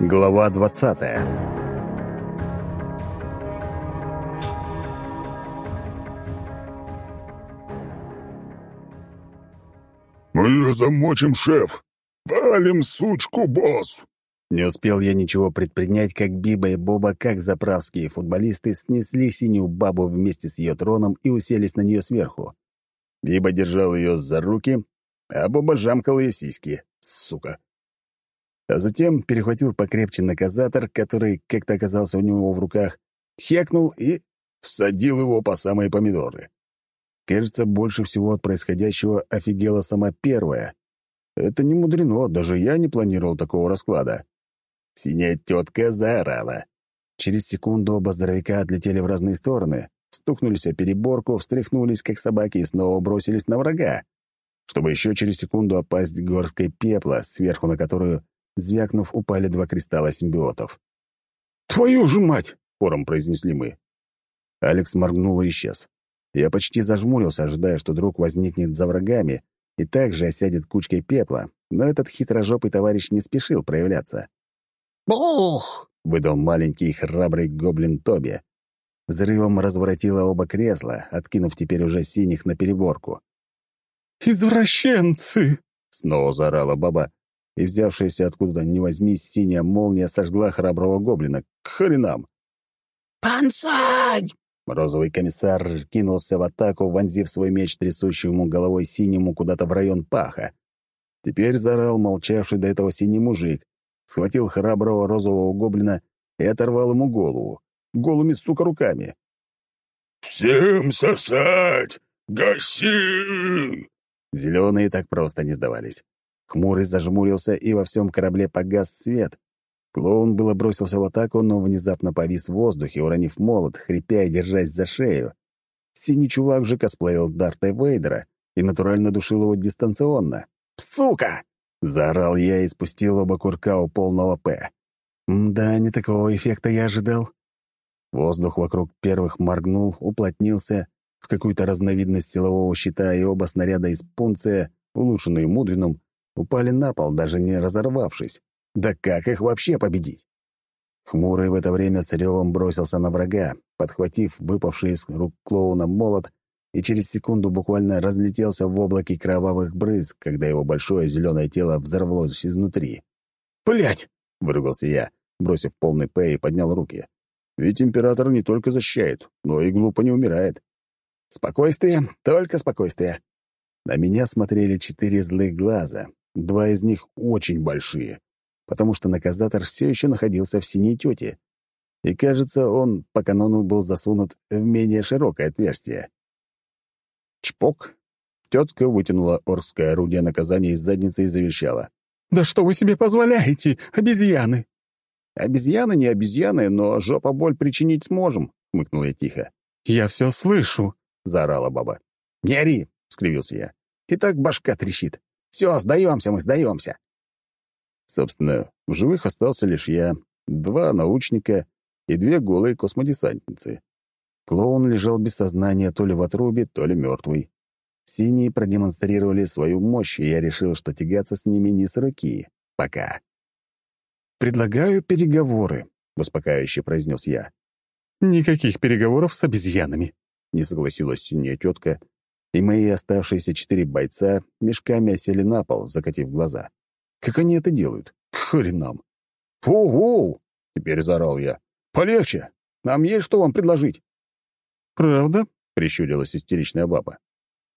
Глава двадцатая «Мы ее замочим, шеф! Валим сучку, босс!» Не успел я ничего предпринять, как Биба и Боба, как заправские футболисты, снесли синюю бабу вместе с ее троном и уселись на нее сверху. Биба держал ее за руки, а Боба жамкал ее сиськи. Сука. А затем перехватил покрепче наказатор, который как-то оказался у него в руках, хекнул и всадил его по самые помидоры. Кажется, больше всего от происходящего офигела сама первая. Это не мудрено, даже я не планировал такого расклада. Синяя тетка заорала. Через секунду оба здоровяка отлетели в разные стороны, стукнулись о переборку, встряхнулись, как собаки, и снова бросились на врага, чтобы еще через секунду опасть горской пепла, сверху на которую, звякнув, упали два кристалла симбиотов. «Твою же мать!» — хором произнесли мы. Алекс моргнул и исчез. Я почти зажмурился, ожидая, что друг возникнет за врагами и также осядет кучкой пепла, но этот хитрожопый товарищ не спешил проявляться. «Бух!» — выдал маленький храбрый гоблин Тоби. Взрывом разворотило оба кресла, откинув теперь уже синих на переборку. «Извращенцы!» — снова заорала баба, и взявшаяся откуда ни возьми синяя молния сожгла храброго гоблина. К хренам! «Панцань!» Розовый комиссар кинулся в атаку, вонзив свой меч трясущему головой синему куда-то в район паха. Теперь заорал молчавший до этого синий мужик, схватил храброго розового гоблина и оторвал ему голову. Голыми, сука, руками. «Всем сосать! Гаси!» Зеленые так просто не сдавались. Хмурый зажмурился, и во всем корабле погас свет. Клоун было бросился в атаку, но внезапно повис в воздухе, уронив молот, хрипя и держась за шею. Синий чувак же косплеил Дарта Вейдера и натурально душил его дистанционно. «Сука!» Заорал я и спустил оба курка у полного «П». Да, не такого эффекта я ожидал. Воздух вокруг первых моргнул, уплотнился в какую-то разновидность силового щита, и оба снаряда из пунция, улучшенные Мудвином, упали на пол, даже не разорвавшись. Да как их вообще победить? Хмурый в это время с ревом бросился на врага, подхватив выпавший из рук клоуна молот и через секунду буквально разлетелся в облаке кровавых брызг, когда его большое зеленое тело взорвалось изнутри. «Блядь!» — выругался я, бросив полный П и поднял руки. «Ведь император не только защищает, но и глупо не умирает. Спокойствие, только спокойствие». На меня смотрели четыре злых глаза, два из них очень большие, потому что наказатор все еще находился в синей тете. И, кажется, он по канону был засунут в менее широкое отверстие. Чпок. Тетка вытянула орское орудие наказания из задницы и завещала. «Да что вы себе позволяете, обезьяны?» «Обезьяны не обезьяны, но жопа боль причинить сможем», — хмыкнул я тихо. «Я все слышу», — заорала баба. «Не ори», — скривился я. «И так башка трещит. Все, сдаемся мы, сдаемся». Собственно, в живых остался лишь я, два научника и две голые космодесантницы. Клоун лежал без сознания то ли в отрубе, то ли мертвый. Синие продемонстрировали свою мощь, и я решил, что тягаться с ними не с руки. Пока. «Предлагаю переговоры», — успокаивающе произнес я. «Никаких переговоров с обезьянами», — не согласилась синяя тетка, и мои оставшиеся четыре бойца мешками осели на пол, закатив глаза. Как они это делают? Хренам. «Фу-фу!» — теперь заорал я. «Полегче! Нам есть что вам предложить!» «Правда?» — прищурилась истеричная баба.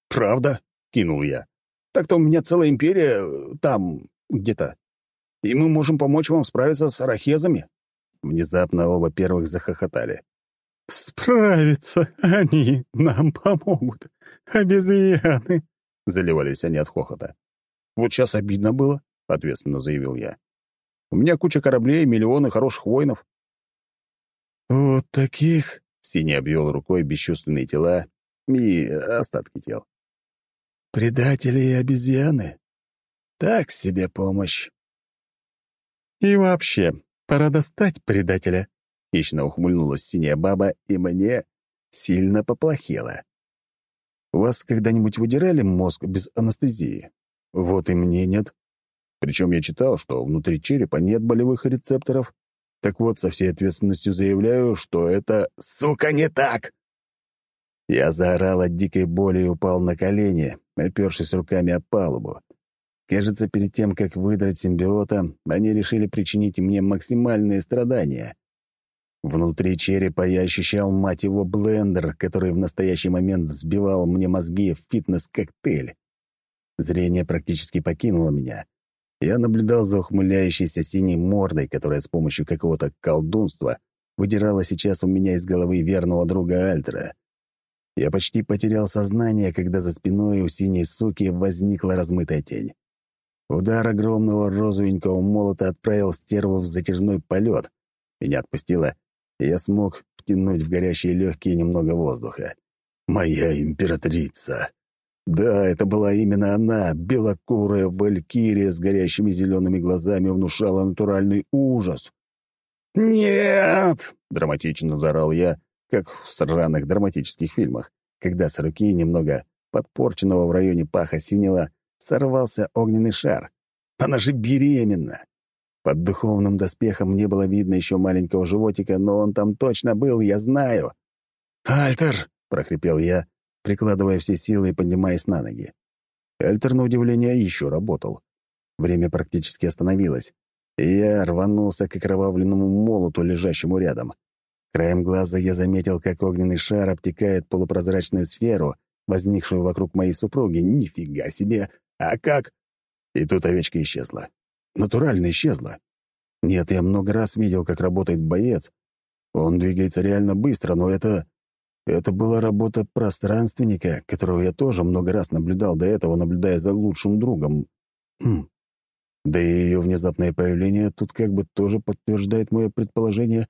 «Правда?» — кинул я. «Так-то у меня целая империя э, там, где-то. И мы можем помочь вам справиться с арахезами». Внезапно оба первых захохотали. «Справиться они нам помогут, обезьяны!» — заливались они от хохота. «Вот сейчас обидно было», — ответственно заявил я. «У меня куча кораблей, миллионы хороших воинов». «Вот таких Синий обвел рукой бесчувственные тела и остатки тел. «Предатели и обезьяны? Так себе помощь». «И вообще, пора достать предателя», — хищно ухмыльнулась синяя баба, и мне сильно поплохело. Вас когда-нибудь выдирали мозг без анестезии? Вот и мне нет. Причем я читал, что внутри черепа нет болевых рецепторов. Так вот, со всей ответственностью заявляю, что это, сука, не так!» Я заорал от дикой боли и упал на колени, опершись руками о палубу. Кажется, перед тем, как выдрать симбиота, они решили причинить мне максимальные страдания. Внутри черепа я ощущал, мать его, блендер, который в настоящий момент взбивал мне мозги в фитнес-коктейль. Зрение практически покинуло меня. Я наблюдал за ухмыляющейся синей мордой, которая с помощью какого-то колдунства выдирала сейчас у меня из головы верного друга Альтера. Я почти потерял сознание, когда за спиной у синей суки возникла размытая тень. Удар огромного розовенького молота отправил стерву в затяжной полет. Меня отпустило, и я смог втянуть в горящие легкие немного воздуха. «Моя императрица!» Да, это была именно она, белокурая валькирия с горящими зелеными глазами внушала натуральный ужас. «Нет!» — драматично заорал я, как в сраных драматических фильмах, когда с руки немного подпорченного в районе паха синего сорвался огненный шар. Она же беременна! Под духовным доспехом не было видно еще маленького животика, но он там точно был, я знаю. «Альтер!» — прохрипел я, прикладывая все силы и поднимаясь на ноги. Альтер, на удивление, еще работал. Время практически остановилось, и я рванулся к окровавленному молоту, лежащему рядом. Краем глаза я заметил, как огненный шар обтекает полупрозрачную сферу, возникшую вокруг моей супруги. Нифига себе! А как? И тут овечка исчезла. Натурально исчезла. Нет, я много раз видел, как работает боец. Он двигается реально быстро, но это... Это была работа пространственника, которого я тоже много раз наблюдал до этого, наблюдая за лучшим другом. Хм. Да и ее внезапное появление тут как бы тоже подтверждает мое предположение.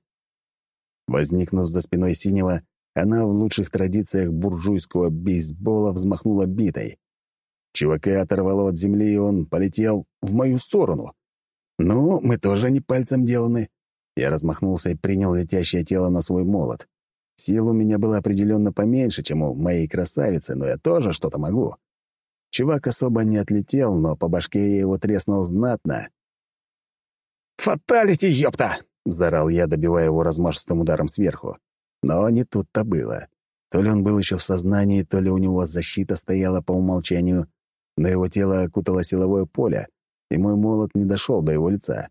Возникнув за спиной синего, она в лучших традициях буржуйского бейсбола взмахнула битой. Чувака оторвало от земли, и он полетел в мою сторону. «Ну, мы тоже не пальцем деланы». Я размахнулся и принял летящее тело на свой молот. Сил у меня было определенно поменьше, чем у моей красавицы, но я тоже что-то могу. Чувак особо не отлетел, но по башке я его треснул знатно. «Фаталити, ёпта!» — заорал я, добивая его размашистым ударом сверху. Но не тут-то было. То ли он был еще в сознании, то ли у него защита стояла по умолчанию, но его тело окутало силовое поле, и мой молот не дошел до его лица.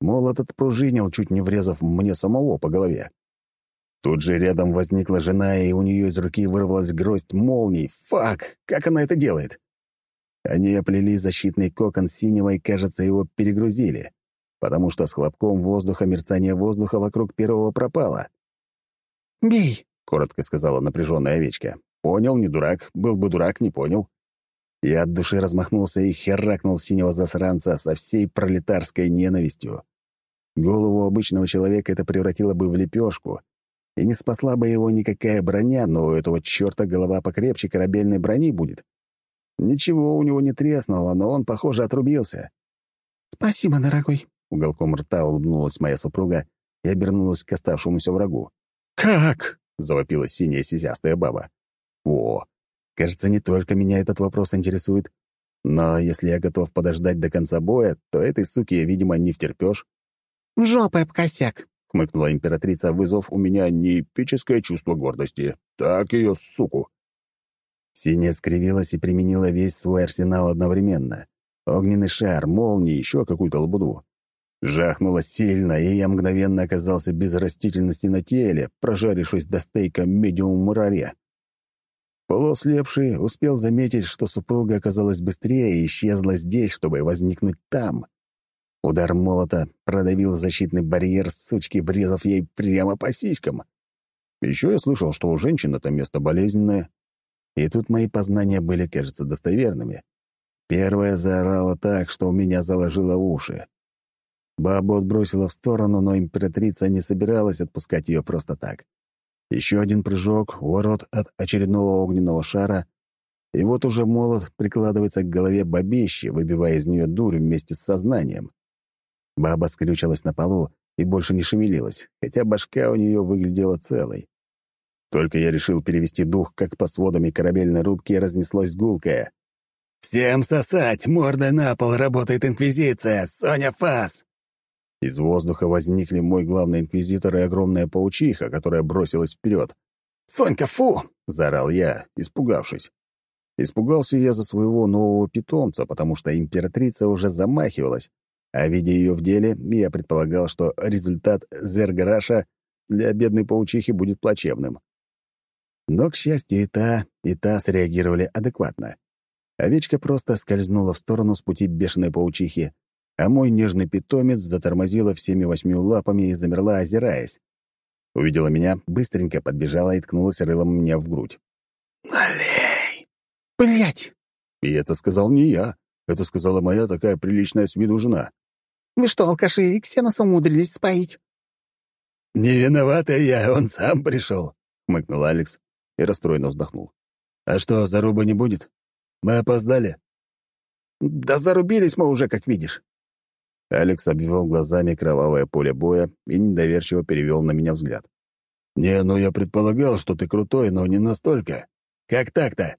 Молот отпружинил, чуть не врезав мне самого по голове. Тут же рядом возникла жена, и у нее из руки вырвалась гроздь молний. Фак! Как она это делает? Они оплели защитный кокон синего и, кажется, его перегрузили, потому что с хлопком воздуха мерцание воздуха вокруг первого пропало. «Бей!» — коротко сказала напряженная овечка. «Понял, не дурак. Был бы дурак, не понял». Я от души размахнулся и херакнул синего засранца со всей пролетарской ненавистью. Голову обычного человека это превратило бы в лепешку, и не спасла бы его никакая броня, но у этого черта голова покрепче корабельной брони будет. Ничего у него не треснуло, но он, похоже, отрубился. «Спасибо, дорогой», — уголком рта улыбнулась моя супруга и обернулась к оставшемуся врагу. «Как?» — завопила синяя сизястая баба. «О, Кажется, не только меня этот вопрос интересует. Но если я готов подождать до конца боя, то этой суке, видимо, не втерпёшь. «Жопой об косяк», — хмыкнула императрица, вызвав у меня не эпическое чувство гордости. «Так ее суку!» Синяя скривилась и применила весь свой арсенал одновременно. Огненный шар, молнии, еще какую-то лабуду. Жахнуло сильно, и я мгновенно оказался без растительности на теле, прожарившись до стейка медиум-мураре. Полуослепший успел заметить, что супруга оказалась быстрее и исчезла здесь, чтобы возникнуть там. Удар молота продавил защитный барьер сучки, врезав ей прямо по сиськам. Еще я слышал, что у женщин это место болезненное. И тут мои познания были, кажется, достоверными. Первая заорала так, что у меня заложило уши. Бабу отбросила в сторону, но императрица не собиралась отпускать ее просто так. Еще один прыжок, ворот от очередного огненного шара, и вот уже молот прикладывается к голове бабищи, выбивая из нее дурь вместе с сознанием. Баба скрючилась на полу и больше не шевелилась, хотя башка у нее выглядела целой. Только я решил перевести дух, как под сводами корабельной рубки разнеслось гулкое. «Всем сосать! Мордой на пол работает Инквизиция! Соня Фас!» Из воздуха возникли мой главный инквизитор и огромная паучиха, которая бросилась вперед. «Сонька, фу!» — заорал я, испугавшись. Испугался я за своего нового питомца, потому что императрица уже замахивалась, а видя ее в деле, я предполагал, что результат Зергараша для бедной паучихи будет плачевным. Но, к счастью, и та, и та среагировали адекватно. Овечка просто скользнула в сторону с пути бешеной паучихи, а мой нежный питомец затормозила всеми восьмью лапами и замерла, озираясь. Увидела меня, быстренько подбежала и ткнулась рылом мне в грудь. «Налей!» «Блядь!» И это сказал не я, это сказала моя такая приличная с виду жена. «Вы что, алкаши, и ксеноса умудрились споить?» «Не виновата я, он сам пришел», — хмыкнул Алекс и расстроенно вздохнул. «А что, заруба не будет? Мы опоздали?» «Да зарубились мы уже, как видишь». Алекс обвел глазами кровавое поле боя и недоверчиво перевел на меня взгляд. «Не, ну я предполагал, что ты крутой, но не настолько. Как так-то?»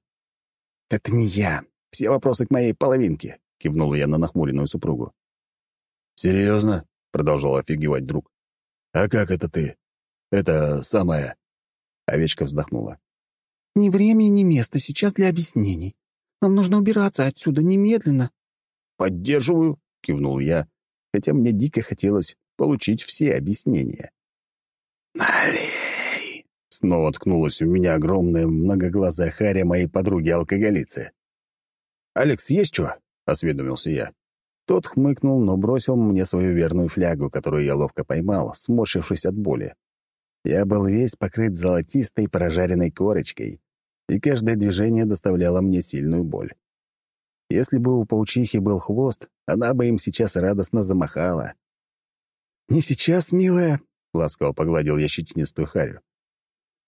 «Это не я. Все вопросы к моей половинке», — кивнул я на нахмуренную супругу. «Серьезно?» — продолжал офигевать друг. «А как это ты? Это самое...» Овечка вздохнула. «Ни время, ни место сейчас для объяснений. Нам нужно убираться отсюда немедленно». «Поддерживаю», — кивнул я, хотя мне дико хотелось получить все объяснения. «Налей!» — снова ткнулась в меня огромная многоглазая харя моей подруги-алкоголицы. «Алекс, есть что?» — осведомился я. Тот хмыкнул, но бросил мне свою верную флягу, которую я ловко поймал, сморщившись от боли. Я был весь покрыт золотистой прожаренной корочкой, и каждое движение доставляло мне сильную боль. Если бы у паучихи был хвост, она бы им сейчас радостно замахала. «Не сейчас, милая», — ласково погладил я щетинистую харю.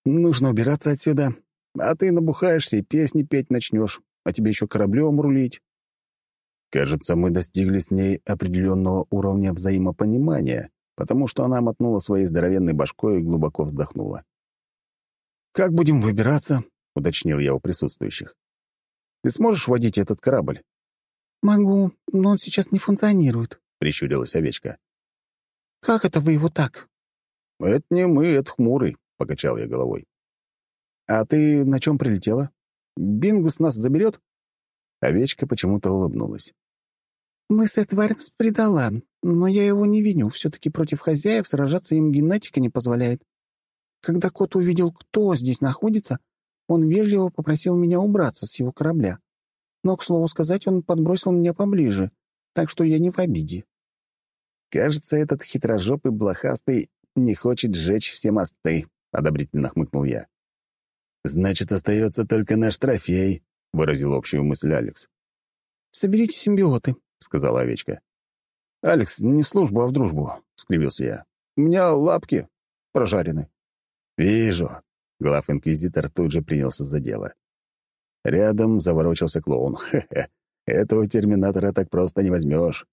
«Нужно убираться отсюда, а ты набухаешься и песни петь начнешь, а тебе еще кораблем рулить». Кажется, мы достигли с ней определенного уровня взаимопонимания, потому что она мотнула своей здоровенной башкой и глубоко вздохнула. «Как будем выбираться?» — уточнил я у присутствующих. «Ты сможешь водить этот корабль?» «Могу, но он сейчас не функционирует», — прищурилась овечка. «Как это вы его так?» «Это не мы, это хмурый», — покачал я головой. «А ты на чем прилетела? Бингус нас заберет?» Овечка почему-то улыбнулась. Мысль Тварнс предала, но я его не виню. Все-таки против хозяев сражаться им генетика не позволяет. Когда кот увидел, кто здесь находится, он вежливо попросил меня убраться с его корабля. Но, к слову сказать, он подбросил меня поближе, так что я не в обиде. «Кажется, этот хитрожопый блохастый не хочет сжечь все мосты», — одобрительно хмыкнул я. «Значит, остается только наш трофей», — выразил общую мысль Алекс. «Соберите симбиоты», — сказала овечка. «Алекс, не в службу, а в дружбу», — скривился я. «У меня лапки прожарены». «Вижу». Глав-инквизитор тут же принялся за дело. Рядом заворочился клоун. «Хе-хе, этого терминатора так просто не возьмешь».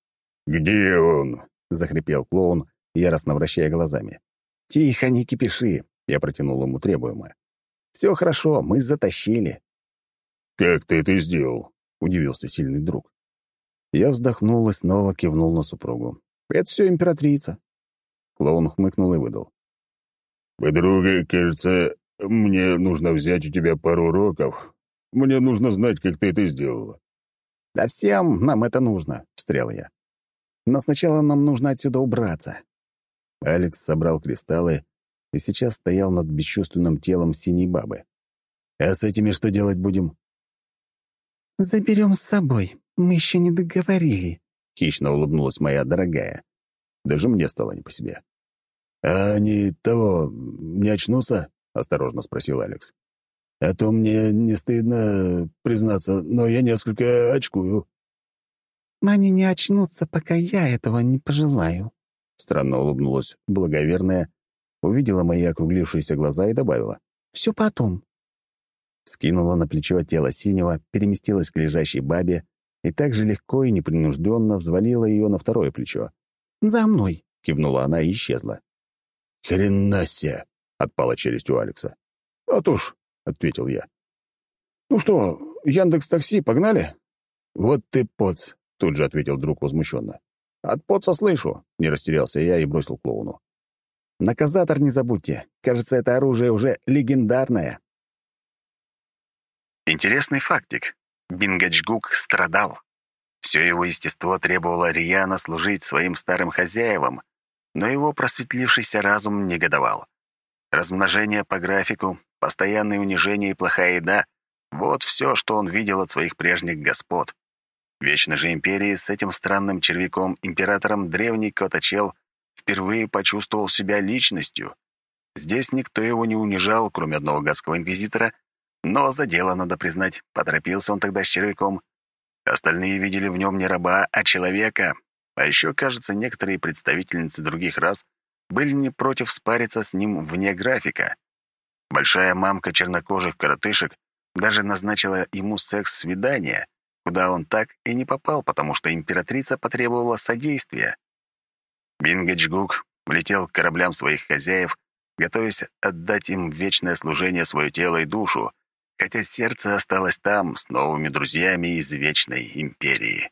«Где он?» — захрипел клоун, яростно вращая глазами. «Тихо, не кипиши», — я протянул ему требуемое. «Все хорошо, мы затащили». «Как ты это сделал?» — удивился сильный друг. Я вздохнул и снова кивнул на супругу. «Это все императрица». Клоун хмыкнул и выдал. «Подруга, кажется, мне нужно взять у тебя пару уроков. Мне нужно знать, как ты это сделала». «Да всем нам это нужно», — встрял я. «Но сначала нам нужно отсюда убраться». Алекс собрал кристаллы и сейчас стоял над бесчувственным телом синей бабы. «А с этими что делать будем?» «Заберем с собой», «Мы еще не договорили», — хищно улыбнулась моя дорогая. Даже мне стало не по себе. «А они того, не очнутся?» — осторожно спросил Алекс. «А то мне не стыдно признаться, но я несколько очкую». «Они не очнутся, пока я этого не пожелаю», — странно улыбнулась благоверная, увидела мои округлившиеся глаза и добавила. «Все потом». Скинула на плечо тело синего, переместилась к лежащей бабе, и так же легко и непринужденно взвалила ее на второе плечо. «За мной!» — кивнула она и исчезла. «Хрена себе!» — отпала челюсть у Алекса. «А то ж», — ответил я. «Ну что, Яндекс Такси, погнали?» «Вот ты поц», — тут же ответил друг возмущенно. «От поца слышу», — не растерялся я и бросил клоуну. «Наказатор не забудьте. Кажется, это оружие уже легендарное». Интересный фактик. Бингачгук страдал. Все его естество требовало рьяно служить своим старым хозяевам, но его просветлившийся разум негодовал. Размножение по графику, постоянное унижение и плохая еда — вот все, что он видел от своих прежних господ. В Вечной же империи с этим странным червяком-императором древний Коточел впервые почувствовал себя личностью. Здесь никто его не унижал, кроме одного гадского инквизитора, но за дело, надо признать, поторопился он тогда с червяком. Остальные видели в нем не раба, а человека. А еще, кажется, некоторые представительницы других рас были не против спариться с ним вне графика. Большая мамка чернокожих коротышек даже назначила ему секс-свидание, куда он так и не попал, потому что императрица потребовала содействия. Бингачгук летел к кораблям своих хозяев, готовясь отдать им вечное служение свое тело и душу, хотя сердце осталось там с новыми друзьями из Вечной Империи.